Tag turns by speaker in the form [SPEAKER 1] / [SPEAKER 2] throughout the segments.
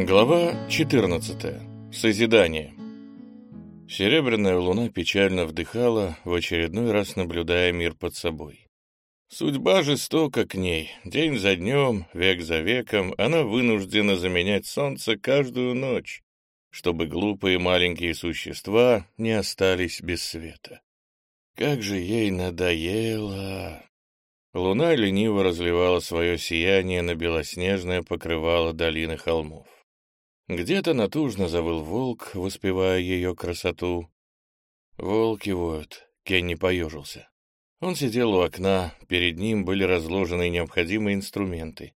[SPEAKER 1] Глава 14. Созидание. Серебряная луна печально вдыхала, в очередной раз наблюдая мир под собой. Судьба жестока к ней. День за днем, век за веком она вынуждена заменять солнце каждую ночь, чтобы глупые маленькие существа не остались без света. Как же ей надоело! Луна лениво разливала свое сияние на белоснежное покрывало долины холмов. Где-то натужно завыл волк, воспевая ее красоту. Волки воют, Кенни поежился. Он сидел у окна, перед ним были разложены необходимые инструменты.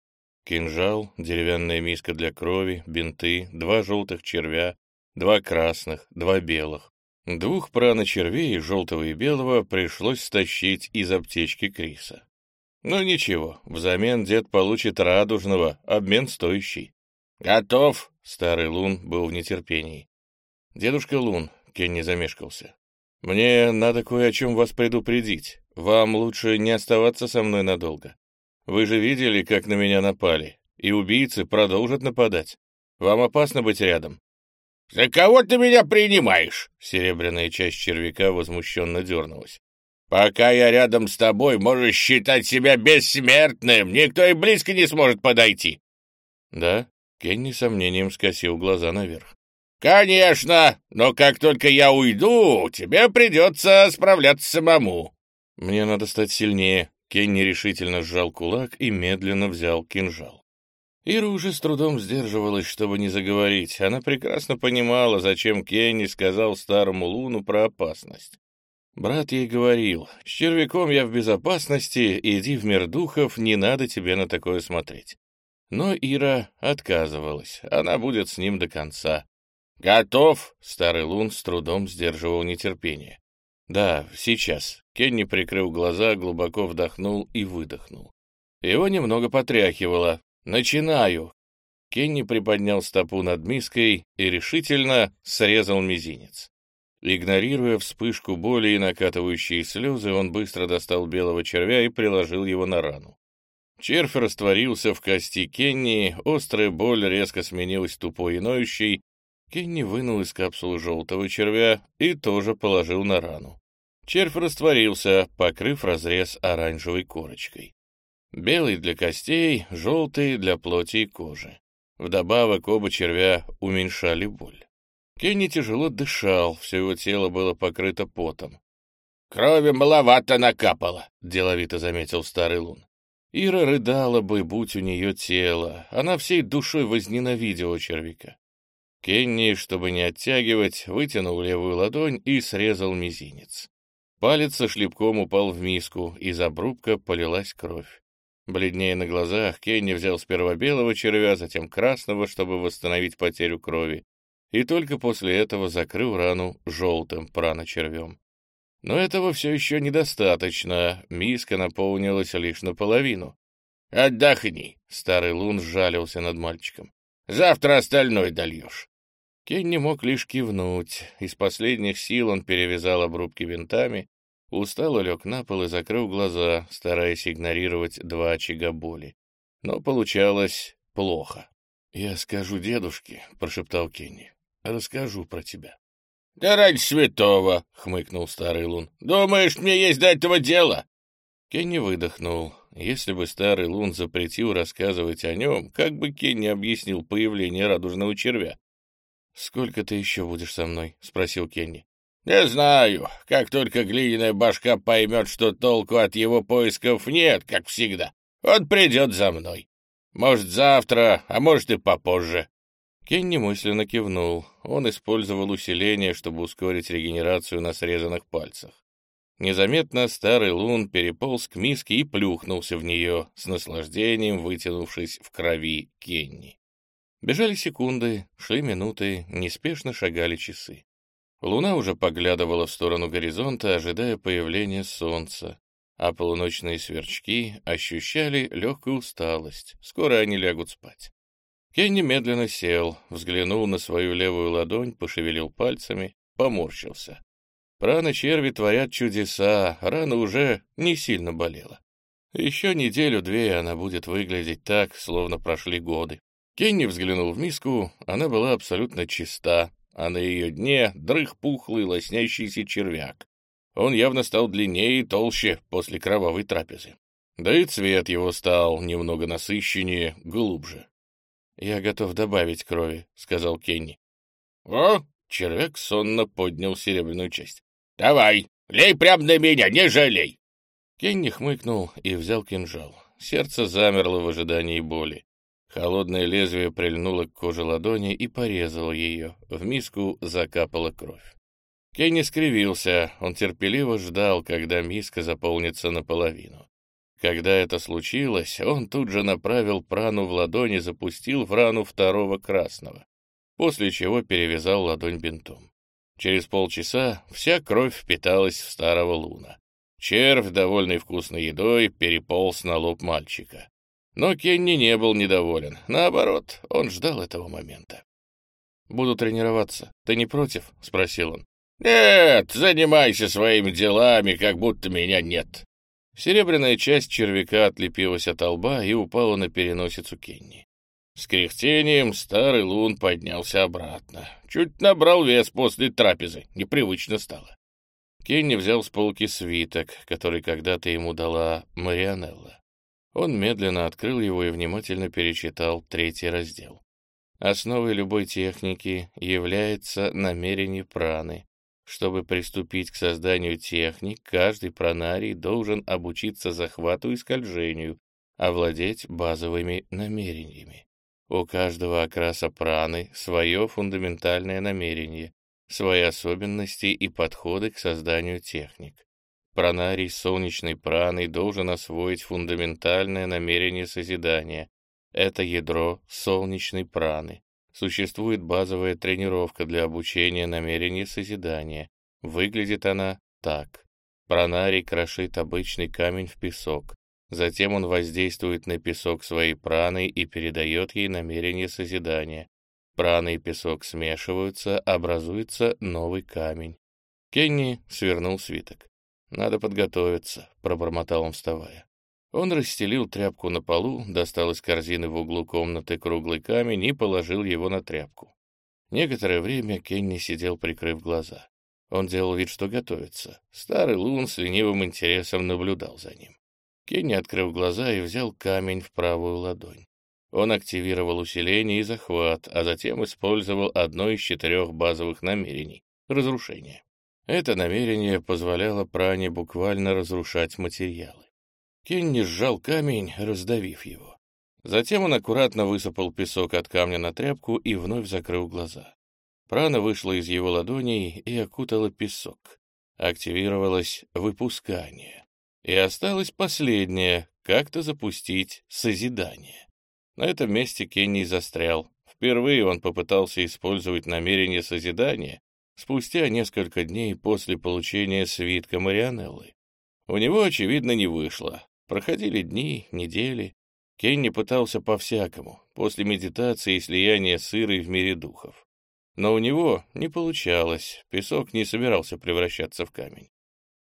[SPEAKER 1] Кинжал, деревянная миска для крови, бинты, два желтых червя, два красных, два белых. Двух прана-червей, желтого и белого, пришлось стащить из аптечки Криса. Но ничего, взамен дед получит радужного, обмен стоящий. «Готов!» — старый Лун был в нетерпении. «Дедушка Лун», — Кенни замешкался, — «мне надо кое о чем вас предупредить. Вам лучше не оставаться со мной надолго. Вы же видели, как на меня напали, и убийцы продолжат нападать. Вам опасно быть рядом. «За кого ты меня принимаешь?» Серебряная часть червяка возмущенно дернулась. «Пока я рядом с тобой, можешь считать себя бессмертным. Никто и близко не сможет подойти». «Да?» — Кенни сомнением скосил глаза наверх. «Конечно, но как только я уйду, тебе придется справляться самому». «Мне надо стать сильнее». Кенни решительно сжал кулак и медленно взял кинжал. Ира уже с трудом сдерживалась, чтобы не заговорить. Она прекрасно понимала, зачем Кенни сказал старому Луну про опасность. Брат ей говорил, «С червяком я в безопасности, иди в мир духов, не надо тебе на такое смотреть». Но Ира отказывалась, она будет с ним до конца. «Готов?» — старый Лун с трудом сдерживал нетерпение. «Да, сейчас». Кенни прикрыл глаза, глубоко вдохнул и выдохнул. Его немного потряхивало, «Начинаю!» Кенни приподнял стопу над миской и решительно срезал мизинец. Игнорируя вспышку боли и накатывающие слезы, он быстро достал белого червя и приложил его на рану. Червь растворился в кости Кенни, острая боль резко сменилась тупой и ноющей. Кенни вынул из капсулы желтого червя и тоже положил на рану. Червь растворился, покрыв разрез оранжевой корочкой. Белый для костей, желтый для плоти и кожи. Вдобавок оба червя уменьшали боль. Кенни тяжело дышал, все его тело было покрыто потом. «Крови маловато накапало», — деловито заметил старый лун. Ира рыдала бы, будь у нее тело. Она всей душой возненавидела червяка. Кенни, чтобы не оттягивать, вытянул левую ладонь и срезал мизинец. Палец со шлепком упал в миску, из обрубка полилась кровь. Бледнее на глазах, Кенни взял сперва белого червя, затем красного, чтобы восстановить потерю крови, и только после этого закрыл рану желтым праночервем. Но этого все еще недостаточно, миска наполнилась лишь наполовину. «Отдохни», — старый лун сжалился над мальчиком. «Завтра остальное дольешь». Кенни мог лишь кивнуть. Из последних сил он перевязал обрубки винтами, Устало лег на пол и закрыл глаза, стараясь игнорировать два очага боли. Но получалось плохо. «Я скажу дедушке», — прошептал Кенни. «Расскажу про тебя». «Да ради святого!» — хмыкнул старый лун. «Думаешь, мне есть до этого дело?» Кенни выдохнул. Если бы старый лун запретил рассказывать о нем, как бы Кенни объяснил появление радужного червя? «Сколько ты еще будешь со мной?» — спросил Кенни. «Не знаю. Как только глиняная башка поймет, что толку от его поисков нет, как всегда, он придет за мной. Может, завтра, а может и попозже». Кенни мысленно кивнул. Он использовал усиление, чтобы ускорить регенерацию на срезанных пальцах. Незаметно старый лун переполз к миске и плюхнулся в нее, с наслаждением вытянувшись в крови Кенни. Бежали секунды, шли минуты, неспешно шагали часы. Луна уже поглядывала в сторону горизонта, ожидая появления солнца, а полуночные сверчки ощущали легкую усталость. Скоро они лягут спать. Кенни медленно сел, взглянул на свою левую ладонь, пошевелил пальцами, поморщился. Раны черви творят чудеса, рана уже не сильно болела. Еще неделю-две она будет выглядеть так, словно прошли годы. Кенни взглянул в миску, она была абсолютно чиста, а на ее дне дрых пухлый лоснящийся червяк. Он явно стал длиннее и толще после кровавой трапезы. Да и цвет его стал немного насыщеннее, глубже. «Я готов добавить крови», — сказал Кенни. «О!» — червяк сонно поднял серебряную часть. «Давай, лей прямо на меня, не жалей!» Кенни хмыкнул и взял кинжал. Сердце замерло в ожидании боли. Холодное лезвие прильнуло к коже ладони и порезало ее. В миску закапала кровь. Кенни скривился, он терпеливо ждал, когда миска заполнится наполовину. Когда это случилось, он тут же направил прану в ладонь и запустил в рану второго красного, после чего перевязал ладонь бинтом. Через полчаса вся кровь впиталась в старого луна. Червь, довольный вкусной едой, переполз на лоб мальчика. Но Кенни не был недоволен. Наоборот, он ждал этого момента. «Буду тренироваться. Ты не против?» — спросил он. «Нет, занимайся своими делами, как будто меня нет». Серебряная часть червяка отлепилась от лба и упала на переносицу Кенни. С кряхтением старый лун поднялся обратно. Чуть набрал вес после трапезы, непривычно стало. Кенни взял с полки свиток, который когда-то ему дала Марианелла. Он медленно открыл его и внимательно перечитал третий раздел. Основой любой техники является намерение праны. Чтобы приступить к созданию техник, каждый пранарий должен обучиться захвату и скольжению, овладеть базовыми намерениями. У каждого окраса праны свое фундаментальное намерение, свои особенности и подходы к созданию техник. Пранарий солнечной праной должен освоить фундаментальное намерение созидания. Это ядро солнечной праны. Существует базовая тренировка для обучения намерения созидания. Выглядит она так. Пранарий крошит обычный камень в песок. Затем он воздействует на песок своей праной и передает ей намерение созидания. Прана и песок смешиваются, образуется новый камень. Кенни свернул свиток. «Надо подготовиться», — пробормотал он, вставая. Он расстелил тряпку на полу, достал из корзины в углу комнаты круглый камень и положил его на тряпку. Некоторое время Кенни сидел, прикрыв глаза. Он делал вид, что готовится. Старый Лун с ленивым интересом наблюдал за ним. Кенни открыл глаза и взял камень в правую ладонь. Он активировал усиление и захват, а затем использовал одно из четырех базовых намерений — разрушение. Это намерение позволяло пране буквально разрушать материалы. Кенни сжал камень, раздавив его. Затем он аккуратно высыпал песок от камня на тряпку и вновь закрыл глаза. Прана вышла из его ладоней и окутала песок. Активировалось выпускание. И осталось последнее — как-то запустить созидание. На этом месте Кенни застрял. Впервые он попытался использовать намерение созидания спустя несколько дней после получения свитка Марианеллы. У него, очевидно, не вышло. Проходили дни, недели. Кенни пытался по-всякому, после медитации и слияния с Ирой в мире духов. Но у него не получалось, песок не собирался превращаться в камень.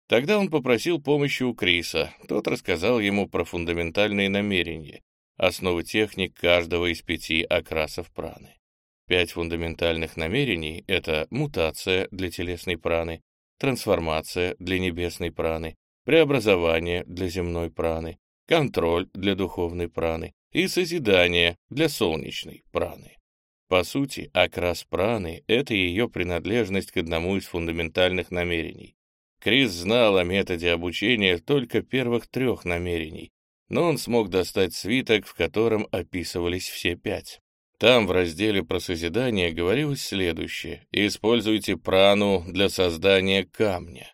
[SPEAKER 1] Тогда он попросил помощи у Криса, тот рассказал ему про фундаментальные намерения, основы техник каждого из пяти окрасов праны. Пять фундаментальных намерений — это мутация для телесной праны, трансформация для небесной праны, преобразование для земной праны, контроль для духовной праны и созидание для солнечной праны. По сути, окрас праны — это ее принадлежность к одному из фундаментальных намерений. Крис знал о методе обучения только первых трех намерений, но он смог достать свиток, в котором описывались все пять. Там в разделе про созидание говорилось следующее. «Используйте прану для создания камня».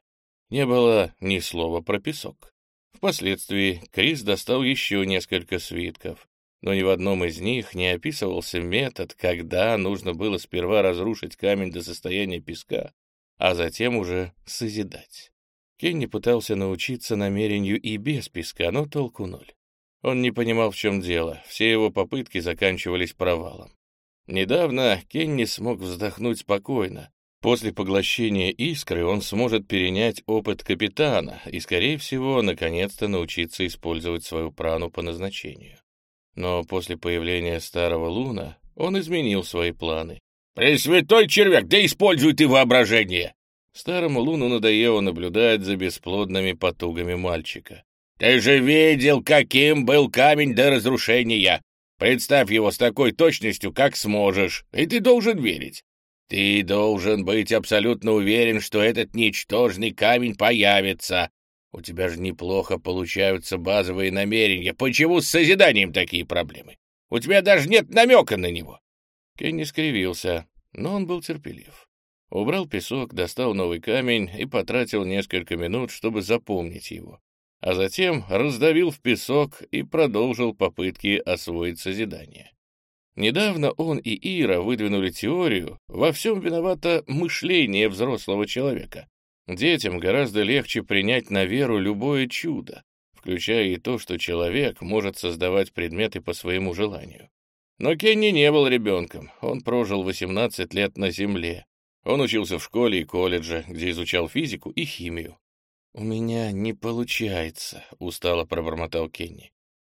[SPEAKER 1] Не было ни слова про песок. Впоследствии Крис достал еще несколько свитков, но ни в одном из них не описывался метод, когда нужно было сперва разрушить камень до состояния песка, а затем уже созидать. Кенни пытался научиться намерению и без песка, но толку ноль. Он не понимал, в чем дело, все его попытки заканчивались провалом. Недавно Кенни смог вздохнуть спокойно. После поглощения искры он сможет перенять опыт капитана и, скорее всего, наконец-то научиться использовать свою прану по назначению. Но после появления старого Луна он изменил свои планы.
[SPEAKER 2] «Пресвятой червяк, да используй ты воображение!»
[SPEAKER 1] Старому Луну надоело наблюдать за бесплодными потугами мальчика.
[SPEAKER 2] «Ты же видел, каким был камень до разрушения! Представь его с такой точностью, как сможешь, и ты должен верить. Ты должен быть абсолютно уверен, что этот ничтожный камень появится. У тебя же неплохо получаются базовые намерения. Почему с созиданием такие проблемы? У тебя даже нет намека на него.
[SPEAKER 1] Кенни скривился, но он был терпелив. Убрал песок, достал новый камень и потратил несколько минут, чтобы запомнить его. А затем раздавил в песок и продолжил попытки освоить созидание. Недавно он и Ира выдвинули теорию, во всем виновато мышление взрослого человека. Детям гораздо легче принять на веру любое чудо, включая и то, что человек может создавать предметы по своему желанию. Но Кенни не был ребенком, он прожил 18 лет на Земле. Он учился в школе и колледже, где изучал физику и химию. «У меня не получается», — устало пробормотал Кенни.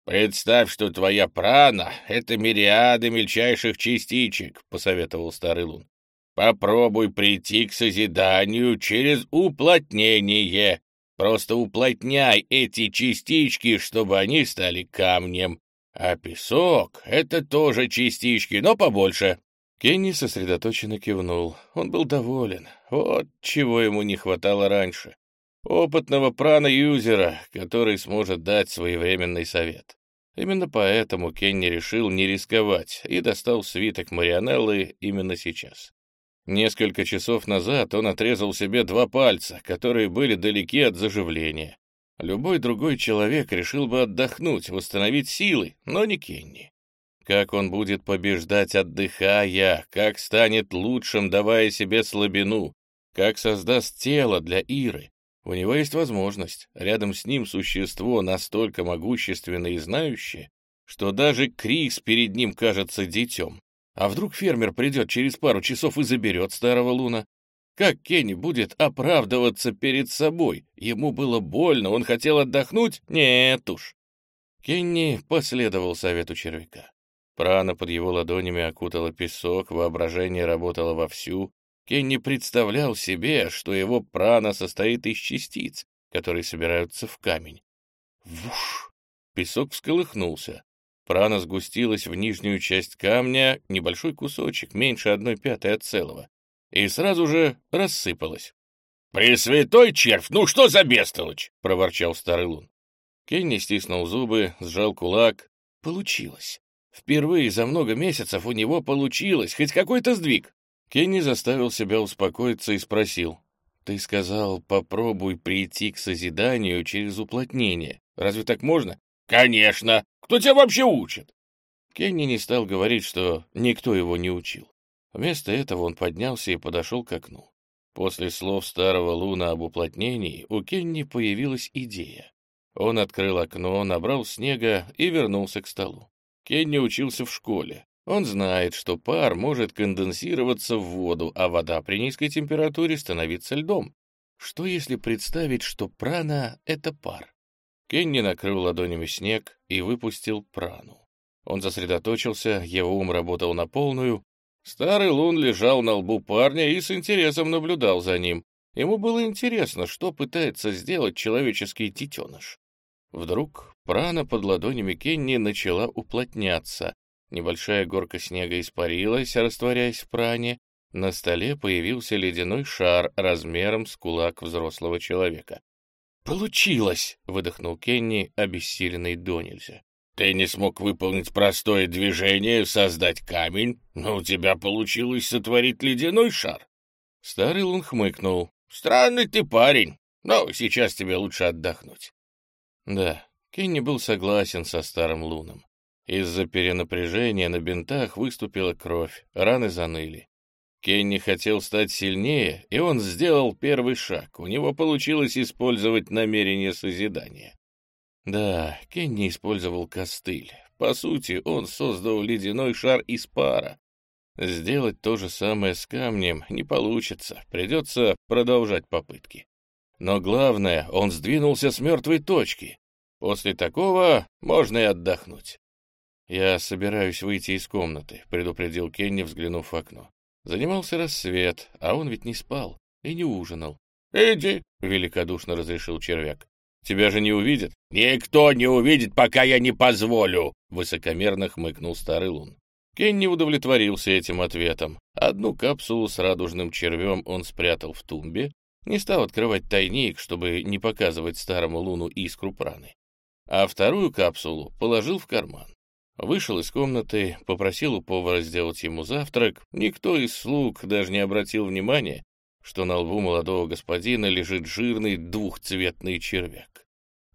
[SPEAKER 2] «Представь, что твоя прана — это мириады мельчайших частичек», — посоветовал Старый Лун. «Попробуй прийти к созиданию через уплотнение. Просто уплотняй эти частички, чтобы они стали камнем. А песок — это тоже частички, но побольше».
[SPEAKER 1] Кенни сосредоточенно кивнул. Он был доволен. Вот чего ему не хватало раньше. Опытного прана-юзера, который сможет дать своевременный совет. Именно поэтому Кенни решил не рисковать и достал свиток Марианеллы именно сейчас. Несколько часов назад он отрезал себе два пальца, которые были далеки от заживления. Любой другой человек решил бы отдохнуть, восстановить силы, но не Кенни. Как он будет побеждать, отдыхая, как станет лучшим, давая себе слабину, как создаст тело для Иры, у него есть возможность. Рядом с ним существо настолько могущественное и знающее, что даже Крис перед ним кажется детем. А вдруг фермер придет через пару часов и заберет старого Луна? Как Кенни будет оправдываться перед собой? Ему было больно, он хотел отдохнуть? Нет уж. Кенни последовал совету червяка. Прана под его ладонями окутала песок, воображение работало вовсю, Кенни представлял себе, что его прана состоит из частиц, которые собираются в камень. Вуш! Песок всколыхнулся. Прана сгустилась в нижнюю часть камня, небольшой кусочек, меньше одной пятой от целого, и сразу же рассыпалась.
[SPEAKER 2] «Пресвятой червь, ну что за бестолочь!» — проворчал старый лун.
[SPEAKER 1] Кенни стиснул зубы, сжал кулак. Получилось. Впервые за много месяцев у него получилось хоть какой-то сдвиг. Кенни заставил себя успокоиться и спросил. «Ты сказал, попробуй прийти к созиданию через уплотнение. Разве так можно?»
[SPEAKER 2] «Конечно! Кто тебя вообще учит?»
[SPEAKER 1] Кенни не стал говорить, что никто его не учил. Вместо этого он поднялся и подошел к окну. После слов старого Луна об уплотнении у Кенни появилась идея. Он открыл окно, набрал снега и вернулся к столу. Кенни учился в школе, он знает, что пар может конденсироваться в воду, а вода при низкой температуре становится льдом. Что если представить, что прана — это пар? Кенни накрыл ладонями снег и выпустил прану. Он сосредоточился, его ум работал на полную. Старый лун лежал на лбу парня и с интересом наблюдал за ним. Ему было интересно, что пытается сделать человеческий детеныш. Вдруг прана под ладонями Кенни начала уплотняться, Небольшая горка снега испарилась, растворяясь в пране. На столе появился ледяной шар размером с кулак взрослого человека. «Получилось!» — выдохнул Кенни, обессиленный до нельзя.
[SPEAKER 2] «Ты не смог выполнить простое движение, создать камень, но у тебя получилось сотворить ледяной шар!»
[SPEAKER 1] Старый лун хмыкнул.
[SPEAKER 2] «Странный ты парень, но сейчас тебе лучше отдохнуть».
[SPEAKER 1] Да, Кенни был согласен со старым луном. Из-за перенапряжения на бинтах выступила кровь, раны заныли. Кенни хотел стать сильнее, и он сделал первый шаг. У него получилось использовать намерение созидания. Да, Кенни использовал костыль. По сути, он создал ледяной шар из пара. Сделать то же самое с камнем не получится, придется продолжать попытки. Но главное, он сдвинулся с мертвой точки. После такого можно и отдохнуть. «Я собираюсь выйти из комнаты», — предупредил Кенни, взглянув в окно. Занимался рассвет, а он ведь не спал и не ужинал.
[SPEAKER 2] «Иди», — великодушно разрешил червяк. «Тебя же не увидят?» «Никто не увидит, пока я не позволю», — высокомерно хмыкнул старый лун.
[SPEAKER 1] Кенни удовлетворился этим ответом. Одну капсулу с радужным червем он спрятал в тумбе, не стал открывать тайник, чтобы не показывать старому луну искру праны. А вторую капсулу положил в карман. Вышел из комнаты, попросил у повара сделать ему завтрак. Никто из слуг даже не обратил внимания, что на лбу молодого господина лежит жирный двухцветный червяк.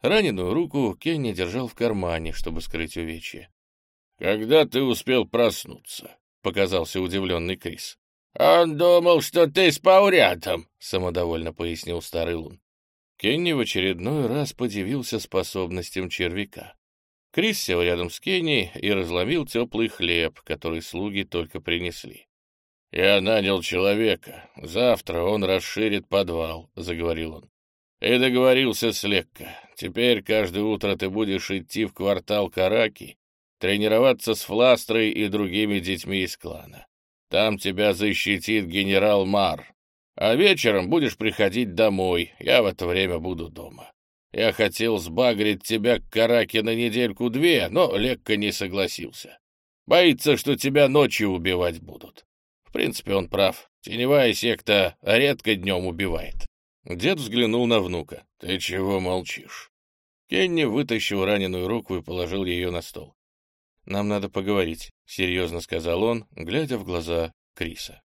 [SPEAKER 1] Раненую руку Кенни держал в кармане, чтобы скрыть увечье.
[SPEAKER 2] «Когда ты успел проснуться?» — показался удивленный Крис. «Он думал, что ты спал рядом», — самодовольно пояснил старый лун.
[SPEAKER 1] Кенни в очередной раз подивился способностям червяка. Крис сел рядом с Кенни и разломил теплый хлеб, который слуги только принесли.
[SPEAKER 2] «Я нанял человека. Завтра он расширит подвал», — заговорил он. «И договорился с Лекко. Теперь каждое утро ты будешь идти в квартал Караки, тренироваться с Фластрой и другими детьми из клана. Там тебя защитит генерал Мар. А вечером будешь приходить домой, я в это время буду дома. Я хотел сбагрить тебя к Караке на недельку-две, но Лекка не согласился. Боится, что тебя ночью убивать будут. В принципе, он прав. Теневая секта редко днем убивает.
[SPEAKER 1] Дед взглянул на внука.
[SPEAKER 2] «Ты чего молчишь?»
[SPEAKER 1] Кенни вытащил раненую руку и положил ее на стол. «Нам надо поговорить», — серьезно сказал он, глядя в глаза Криса.